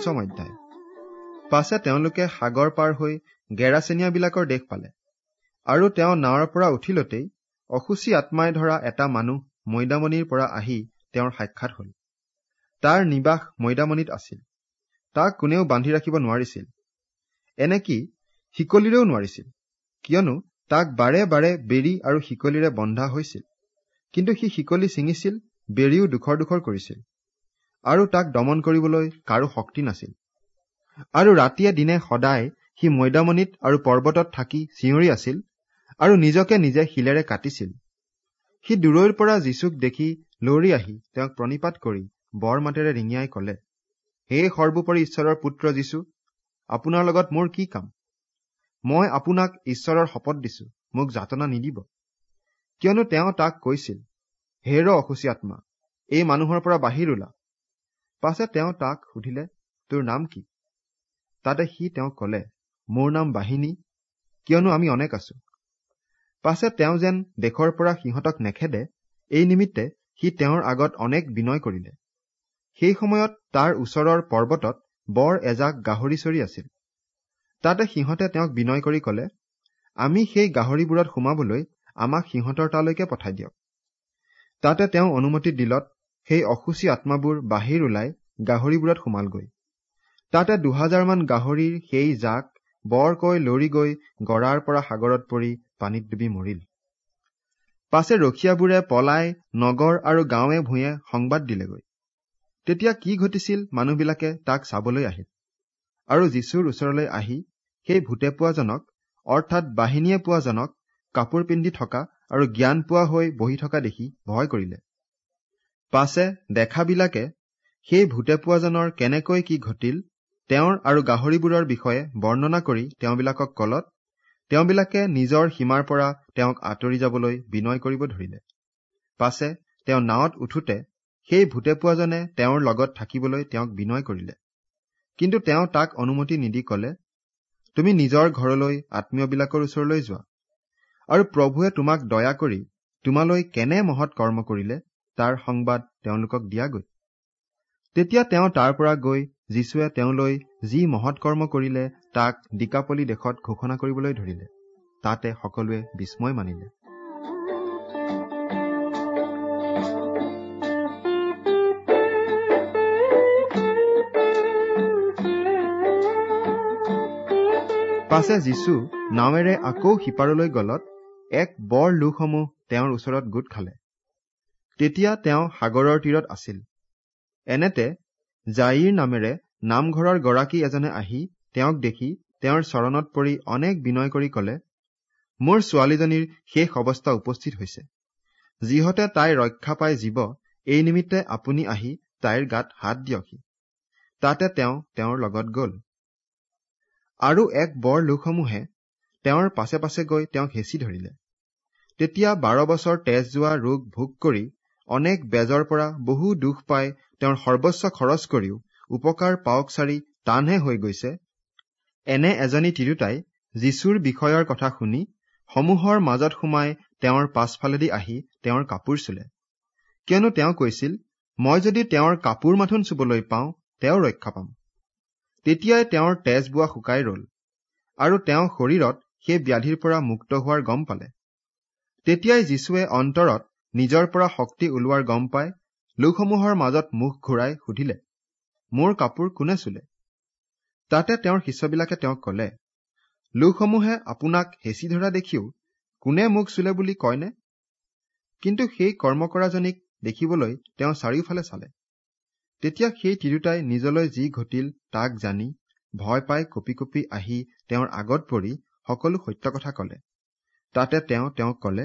পঞ্চম অধ্যায় পাছে তেওঁলোকে সাগৰ পাৰ হৈ গেৰাচেনীয়াবিলাকৰ দেশ পালে। আৰু তেওঁ নাৱৰ পৰা উঠিলতেই অসুচী আত্মাই ধৰা এটা মানুহ মৈদামনিৰ পৰা আহি তেওঁৰ সাক্ষাৎ হল। তাৰ নিবাস মৈদামনিত আছিল। তাক কোনেও বান্ধি ৰাখিব নোৱাৰিছিল। এনেকি শিকলিৰেও নোৱাৰিছিল। কিয়নো তাক বাৰে বাৰে বেৰী আৰু শিকলিৰে বন্ধা হৈছিল। কিন্তু সি শিকলি ছিঙিছিল বেৰীও দুখৰ দুখৰ কৰিছিল। আৰু তাক দমন কৰিবলৈ কাৰো শক্তি নাছিল। আৰু ৰাতিয়ে দিনে সদায় সি মৈদামনিত আৰু পৰ্বতত থাকি চিঞৰি আছিল আৰু নিজকে নিজে শিলেৰে কাটিছিল। সি দূৰৈৰ পৰা যীচুক দেখি লৰি আহি তেওঁক প্ৰণিপাত কৰি বৰ মাতেৰে ৰিঙিয়াই কলে হে সৰ্বোপৰি ঈশ্বৰৰ পুত্ৰ যীচু আপোনাৰ লগত মোৰ কি কাম? মই আপোনাক ঈশ্বৰৰ শপত দিছো মোক যাতনা নিদিব। কিয়নো তেওঁ তাক কৈছিল হেৰ অসুচী আত্মা এই মানুহৰ পৰা বাহিৰ ওলা পাছে তেওঁ তাক সুধিলে তোৰ নাম কি? তাতে সি তেওঁক কলে মোৰ নাম বাহিনী কিয়নো আমি অনেক আছো। পাছে তেওঁ যেন দেশৰ পৰা সিহঁতক নেখেদে এই নিমিত্তে সি তেওঁৰ আগত অনেক বিনয় কৰিলে। সেই সময়ত তাৰ ওচৰৰ পৰ্বতত বৰ এজাক গাহৰি চৰি আছিল। তাতে সিহঁতে তেওঁক বিনয় কৰি কলে আমি সেই গাহৰিবোৰত সোমাবলৈ আমাক সিহঁতৰ তালৈকে পঠাই দিয়ক। তাতে তেওঁ অনুমতি দিলত সেই অসুচী আত্মাবোৰ বাহিৰ ওলাই গাহৰিবোৰত সোমালগৈ। তাতে দুহাজাৰমান গাহৰিৰ সেই জাক বৰকৈ লৰি গৈ গড়াৰ পৰা সাগৰত পৰি পানীত ডুবি মৰিল। পাছে ৰখীয়াবোৰে পলাই নগৰ আৰু গাঁৱে ভূঞে সংবাদ দিলেগৈ। তেতিয়া কি ঘটিছিল মানুহবিলাকে তাক চাবলৈ আহিল। আৰু যীশুৰ ওচৰলৈ আহি সেই ভূতে পোৱাজনক অৰ্থাৎ বাহিনীয়ে পোৱাজনক কাপোৰ পিন্ধি থকা আৰু জ্ঞান পোৱা হৈ বহি থকা দেখি ভয় কৰিলে। পাছে দেখাবিলাকে সেই ভূতে পোৱাজনৰ কেনেকৈ কি ঘটিল তেওঁৰ আৰু গাহৰিবোৰৰ বিষয়ে বৰ্ণনা কৰি তেওঁবিলাকক কলত তেওঁবিলাকে নিজৰ সীমাৰ পৰা তেওঁক আঁতৰি যাবলৈ বিনয় কৰিব ধৰিলে। পাছে তেওঁ নাৱত উঠোতে সেই ভূতে পোৱাজনে তেওঁৰ লগত থাকিবলৈ তেওঁক বিনয় কৰিলে। কিন্তু তেওঁ তাক অনুমতি নিদি কলে তুমি নিজৰ ঘৰলৈ আত্মীয়বিলাকৰ ওচৰলৈ যোৱা আৰু প্ৰভুৱে তোমাক দয়া কৰি তোমালৈ কেনে মহৎ কৰ্ম কৰিলে? তাৰ সংবাদ তেওঁলোকক দিয়াগৈ তেতিয়া তেওঁ তাৰ পৰা গৈ যীশুৱে তেওঁলৈ যি মহৎ কৰ্ম কৰিলে তাক ডিকাপলি দেশত ঘোষণা কৰিবলৈ ধৰিলে। তাতে সকলোৱে বিস্ময় মানিলে। পাছে যীশু নাৱেৰে আকৌ সিপাৰলৈ গলত এক বৰ লোকসমূহ তেওঁৰ ওচৰত গোট খালে। তেতিয়া তেওঁ সাগৰৰ তীৰত আছিল। এনেতে জাইৰ নামেৰে নামঘৰৰ গৰাকী এজনে আহি তেওঁক দেখি তেওঁৰ চৰণত পৰি অনেক বিনয় কৰি কলে মোৰ ছোৱালীজনীৰ শেষ অৱস্থা উপস্থিত হৈছে। যিহতে তাই ৰক্ষা পাই জীৱ এই নিমিত্তে আপুনি আহি তাইৰ গাত হাত দিয়কহি। তাতে তেওঁ তেওঁৰ লগত গল। আৰু এক বৰ লোকসমূহে তেওঁৰ পাছে পাছে গৈ তেওঁক হেঁচি ধৰিলে। তেতিয়া বাৰ বছৰ তেজ যোৱা ৰোগ ভোগ কৰি অনেক বেজৰ পৰা বহু দুখ পাই তেওঁৰ সৰ্বস্ব খৰচ কৰিও উপকাৰ পাওক চাৰি টানহে হৈ গৈছে। এনে এজনী তিৰোতাই যীশুৰ বিষয়ৰ কথা শুনি সমূহৰ মাজত সোমাই তেওঁৰ পাছফালেদি আহি তেওঁৰ কাপোৰ চুলে। কিয়নো তেওঁ কৈছিল মই যদি তেওঁৰ কাপোৰ মাথোন চুবলৈ পাওঁ তেওঁ ৰক্ষা পাম। তেতিয়াই তেওঁৰ তেজ বোৱা শুকাই ৰল আৰু তেওঁ শৰীৰত সেই ব্যাধিৰ পৰা মুক্ত হোৱাৰ গম পালে। তেতিয়াই যীশুৱে অন্তৰত নিজৰ পৰা শক্তি ওলোৱাৰ গম পাই লোকসমূহৰ মাজত মুখ ঘূৰাই সুধিলে মোৰ কাপোৰ কোনে চুলে? তাতে তেওঁৰ শিষ্যবিলাকে তেওঁক কলে লোকসমূহে আপোনাক হেঁচি ধৰা দেখিও কোনে মোক চুলে বুলি কয়নে? কিন্তু সেই কৰ্ম কৰাজনীক দেখিবলৈ তেওঁ চাৰিওফালে চালে। তেতিয়া সেই তিৰোতাই নিজলৈ যি ঘটিল তাক জানি ভয় পাই কঁপি কঁপি আহি তেওঁৰ আগত পৰি সকলো সত্য কথা কলে। তাতে তেওঁ তেওঁক কলে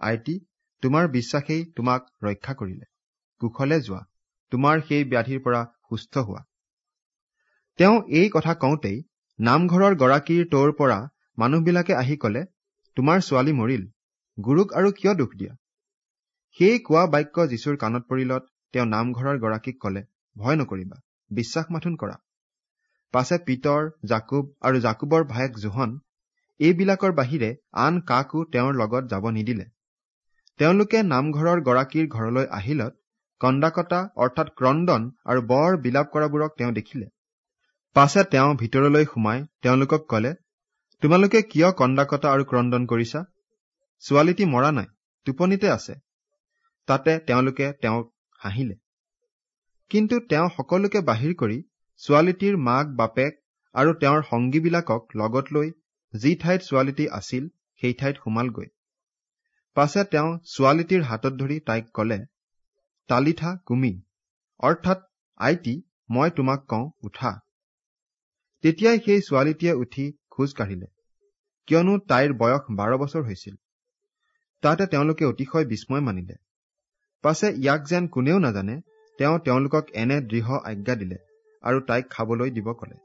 আইটি তোমাৰ বিশ্বাসেই তোমাক ৰক্ষা কৰিলে। কুশলে যোৱা তোমাৰ সেই ব্যাধিৰ পৰা সুস্থ হোৱা। তেওঁ এই কথা কওঁতেই নামঘৰৰ গৰাকীৰ তোৰ পৰা মানুহবিলাকে আহি কলে তোমাৰ ছোৱালী মৰিল গুৰুক আৰু কিয় দুখ দিয়া? সেই কোৱা বাক্য যীশুৰ কাণত পৰিলত তেওঁ নামঘৰৰ গৰাকীক কলে ভয় নকৰিবা বিশ্বাস মাথোন কৰা। পাছে পিতৰ জাকুব আৰু জাকুবৰ ভায়েক জোহন এইবিলাকৰ বাহিৰে আন কাকো তেওঁৰ লগত যাব নিদিলে। তেওঁলোকে নামঘৰৰ গৰাকীৰ ঘৰলৈ আহিলত কন্দাকতা অৰ্থাৎ ক্ৰদন আৰু বৰ বিলাপ কৰাবোৰক তেওঁ দেখিলে। পাছে তেওঁ ভিতৰলৈ সোমাই তেওঁলোকক কলে তোমালোকে কিয় কন্দাকটা আৰু ক্ৰদন কৰিছা? ছোৱালীটি মৰা নাই টোপনিতে আছে। তাতে তেওঁলোকে তেওঁক হাঁহিলে। কিন্তু তেওঁ সকলোকে বাহিৰ কৰি ছোৱালীটিৰ মাক বাপেক আৰু তেওঁৰ সংগীবিলাকক লগত লৈ যি ঠাইত ছোৱালীটি আছিল সেই ঠাইত সোমালগৈ। পাছে তেওঁ ছোৱালীটিৰ হাতত ধৰি তাইক কলে তালিথা কুমি অৰ্থাৎ আইটি মই তোমাক কওঁ উঠা। তেতিয়াই সেই ছোৱালীটিয়ে উঠি খোজ কাঢ়িলে। কিয়নো তাইৰ বয়স বাৰ বছৰ হৈছিল। তাতে তেওঁলোকে অতিশয় বিস্ময় মানিলে। পাছে ইয়াক যেন কোনেও নাজানে তেওঁ তেওঁলোকক এনে দৃঢ় আজ্ঞা দিলে আৰু তাইক খাবলৈ দিব কলে।